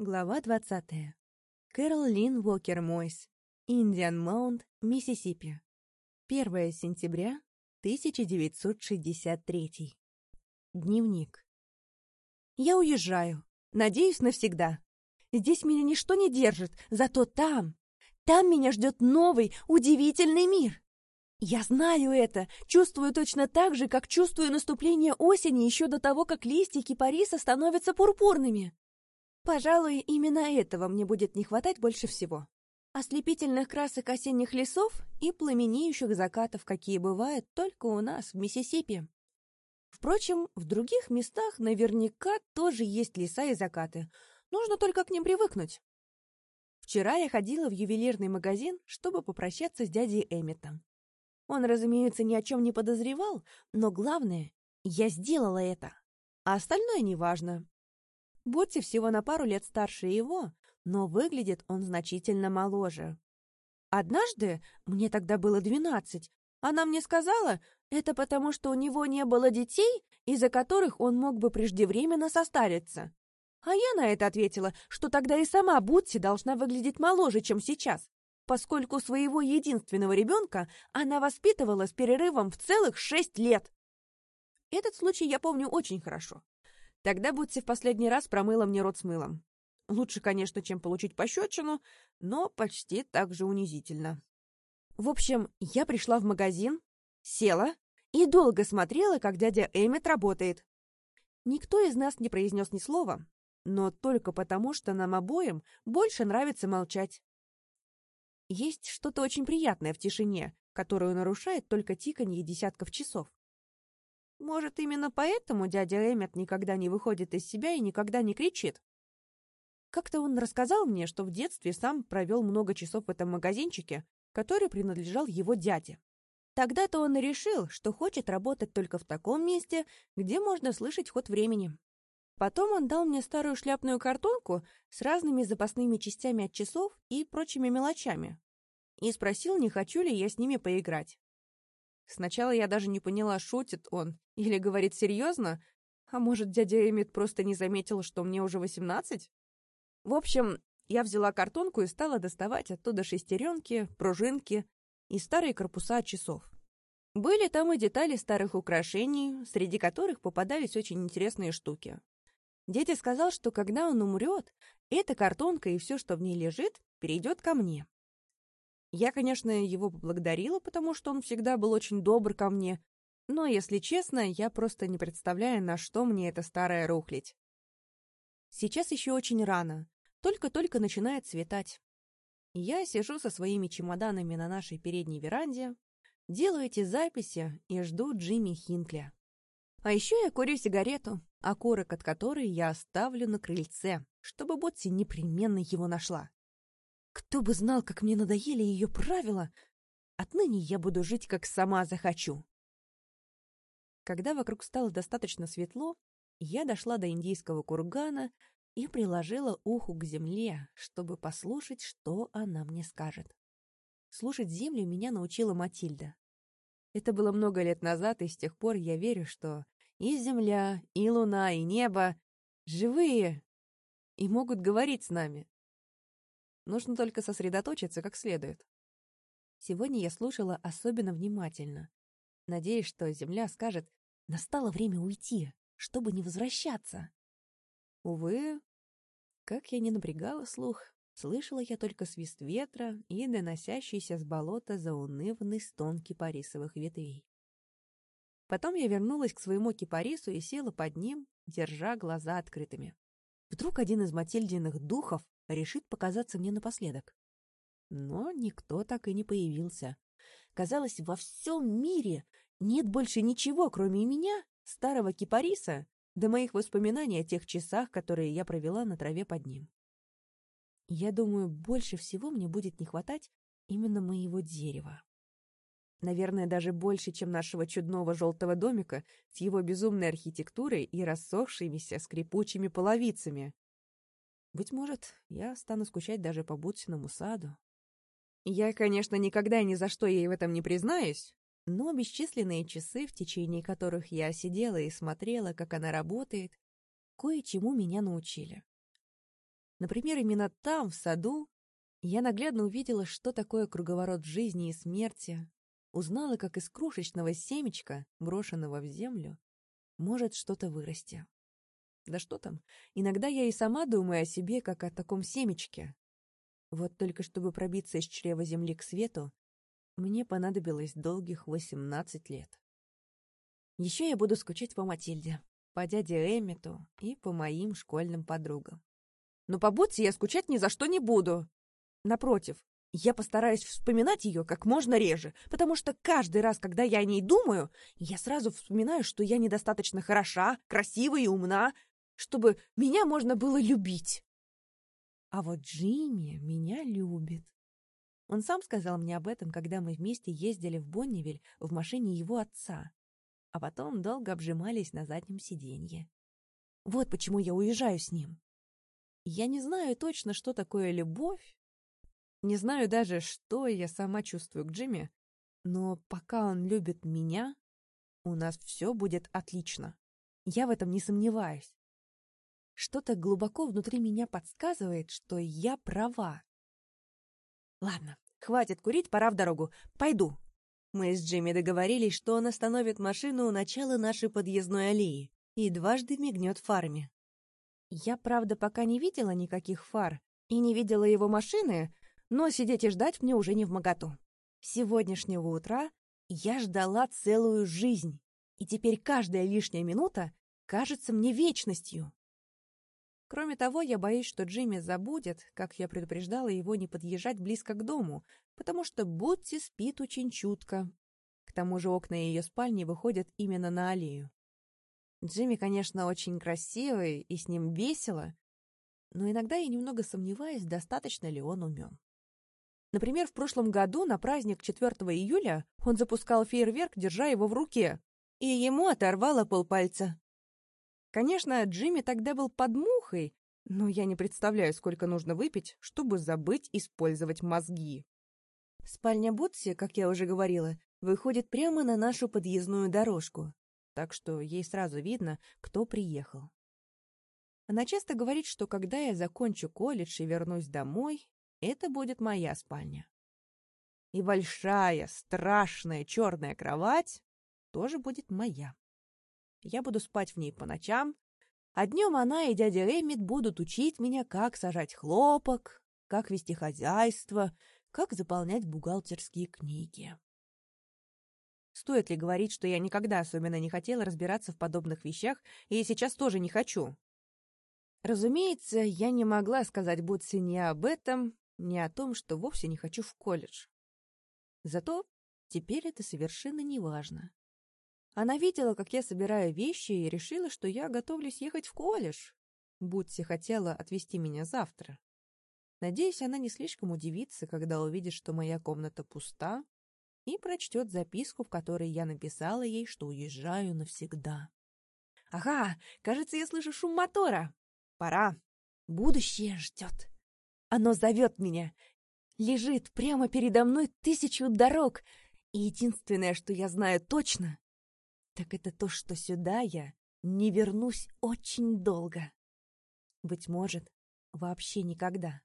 Глава 20. Кэрол Лин Уокер Мойс. Индиан Маунт, Миссисипи. 1 сентября 1963. Дневник. Я уезжаю. Надеюсь, навсегда. Здесь меня ничто не держит, зато там, там меня ждет новый, удивительный мир. Я знаю это, чувствую точно так же, как чувствую наступление осени еще до того, как листья кипариса становятся пурпурными. Пожалуй, именно этого мне будет не хватать больше всего. Ослепительных красок осенних лесов и пламенеющих закатов, какие бывают только у нас, в Миссисипи. Впрочем, в других местах наверняка тоже есть леса и закаты. Нужно только к ним привыкнуть. Вчера я ходила в ювелирный магазин, чтобы попрощаться с дядей Эмметом. Он, разумеется, ни о чем не подозревал, но главное, я сделала это. А остальное неважно. Ботти всего на пару лет старше его, но выглядит он значительно моложе. Однажды, мне тогда было двенадцать, она мне сказала, это потому, что у него не было детей, из-за которых он мог бы преждевременно состариться. А я на это ответила, что тогда и сама Бутси должна выглядеть моложе, чем сейчас поскольку своего единственного ребенка она воспитывала с перерывом в целых шесть лет. Этот случай я помню очень хорошо. Тогда Бутси в последний раз промыла мне рот с мылом. Лучше, конечно, чем получить пощечину, но почти так же унизительно. В общем, я пришла в магазин, села и долго смотрела, как дядя Эммет работает. Никто из нас не произнес ни слова, но только потому, что нам обоим больше нравится молчать. Есть что-то очень приятное в тишине, которую нарушает только тиканье десятков часов. Может, именно поэтому дядя Эммет никогда не выходит из себя и никогда не кричит? Как-то он рассказал мне, что в детстве сам провел много часов в этом магазинчике, который принадлежал его дяде. Тогда-то он и решил, что хочет работать только в таком месте, где можно слышать ход времени. Потом он дал мне старую шляпную картонку с разными запасными частями от часов и прочими мелочами. И спросил, не хочу ли я с ними поиграть. Сначала я даже не поняла, шутит он или говорит серьезно, а может, дядя Эмит просто не заметил, что мне уже восемнадцать? В общем, я взяла картонку и стала доставать оттуда шестеренки, пружинки и старые корпуса часов. Были там и детали старых украшений, среди которых попадались очень интересные штуки. Дядя сказал, что когда он умрет, эта картонка и все, что в ней лежит, перейдет ко мне. Я, конечно, его поблагодарила, потому что он всегда был очень добр ко мне, но, если честно, я просто не представляю, на что мне эта старая рухлить. Сейчас еще очень рано, только-только начинает светать. Я сижу со своими чемоданами на нашей передней веранде, делаю эти записи и жду Джимми Хинкля. А еще я курю сигарету, окурок от которой я оставлю на крыльце, чтобы Ботси непременно его нашла. Кто бы знал, как мне надоели ее правила, отныне я буду жить, как сама захочу. Когда вокруг стало достаточно светло, я дошла до индийского кургана и приложила уху к земле, чтобы послушать, что она мне скажет. Слушать землю меня научила Матильда. Это было много лет назад, и с тех пор я верю, что и земля, и луна, и небо живые и могут говорить с нами. Нужно только сосредоточиться как следует. Сегодня я слушала особенно внимательно, надеясь, что земля скажет «настало время уйти, чтобы не возвращаться». Увы, как я не напрягала слух, слышала я только свист ветра и доносящийся с болота заунывный стон кипарисовых ветвей. Потом я вернулась к своему кипарису и села под ним, держа глаза открытыми. Вдруг один из Матильдиных духов решит показаться мне напоследок. Но никто так и не появился. Казалось, во всем мире нет больше ничего, кроме меня, старого кипариса, до моих воспоминаний о тех часах, которые я провела на траве под ним. Я думаю, больше всего мне будет не хватать именно моего дерева. Наверное, даже больше, чем нашего чудного желтого домика с его безумной архитектурой и рассохшимися скрипучими половицами. Быть может, я стану скучать даже по Бутсиному саду. Я, конечно, никогда и ни за что ей в этом не признаюсь, но бесчисленные часы, в течение которых я сидела и смотрела, как она работает, кое-чему меня научили. Например, именно там, в саду, я наглядно увидела, что такое круговорот жизни и смерти, узнала, как из крошечного семечка, брошенного в землю, может что-то вырасти. Да что там, иногда я и сама думаю о себе, как о таком семечке. Вот только чтобы пробиться из чрева земли к свету, мне понадобилось долгих восемнадцать лет. Еще я буду скучать по Матильде, по дяде Эммету и по моим школьным подругам. Но по Ботсе я скучать ни за что не буду. Напротив, я постараюсь вспоминать ее как можно реже, потому что каждый раз, когда я о ней думаю, я сразу вспоминаю, что я недостаточно хороша, красива и умна, чтобы меня можно было любить. А вот Джимми меня любит. Он сам сказал мне об этом, когда мы вместе ездили в Боннивиль в машине его отца, а потом долго обжимались на заднем сиденье. Вот почему я уезжаю с ним. Я не знаю точно, что такое любовь, не знаю даже, что я сама чувствую к Джимми, но пока он любит меня, у нас все будет отлично. Я в этом не сомневаюсь. Что-то глубоко внутри меня подсказывает, что я права. Ладно, хватит курить, пора в дорогу. Пойду. Мы с Джимми договорились, что он остановит машину у начала нашей подъездной аллеи и дважды мигнет фарами. Я, правда, пока не видела никаких фар и не видела его машины, но сидеть и ждать мне уже не в моготу. Сегодняшнего утра я ждала целую жизнь, и теперь каждая лишняя минута кажется мне вечностью. Кроме того, я боюсь, что Джимми забудет, как я предупреждала его не подъезжать близко к дому, потому что Ботти спит очень чутко. К тому же окна ее спальни выходят именно на аллею. Джимми, конечно, очень красивый, и с ним весело, но иногда я немного сомневаюсь, достаточно ли он умен. Например, в прошлом году на праздник 4 июля он запускал фейерверк, держа его в руке, и ему оторвало полпальца. Конечно, Джимми тогда был под мухой, но я не представляю, сколько нужно выпить, чтобы забыть использовать мозги. Спальня Ботси, как я уже говорила, выходит прямо на нашу подъездную дорожку, так что ей сразу видно, кто приехал. Она часто говорит, что когда я закончу колледж и вернусь домой, это будет моя спальня. И большая, страшная черная кровать тоже будет моя. Я буду спать в ней по ночам, а днем она и дядя Эммит будут учить меня, как сажать хлопок, как вести хозяйство, как заполнять бухгалтерские книги. Стоит ли говорить, что я никогда особенно не хотела разбираться в подобных вещах, и сейчас тоже не хочу? Разумеется, я не могла сказать Бутси ни об этом, ни о том, что вовсе не хочу в колледж. Зато теперь это совершенно не важно. Она видела, как я собираю вещи, и решила, что я готовлюсь ехать в колледж. Будьте хотела отвезти меня завтра. Надеюсь, она не слишком удивится, когда увидит, что моя комната пуста, и прочтет записку, в которой я написала ей, что уезжаю навсегда. Ага, кажется, я слышу шум мотора. Пора. Будущее ждет. Оно зовет меня. Лежит прямо передо мной тысячу дорог. И единственное, что я знаю точно, так это то, что сюда я не вернусь очень долго. Быть может, вообще никогда.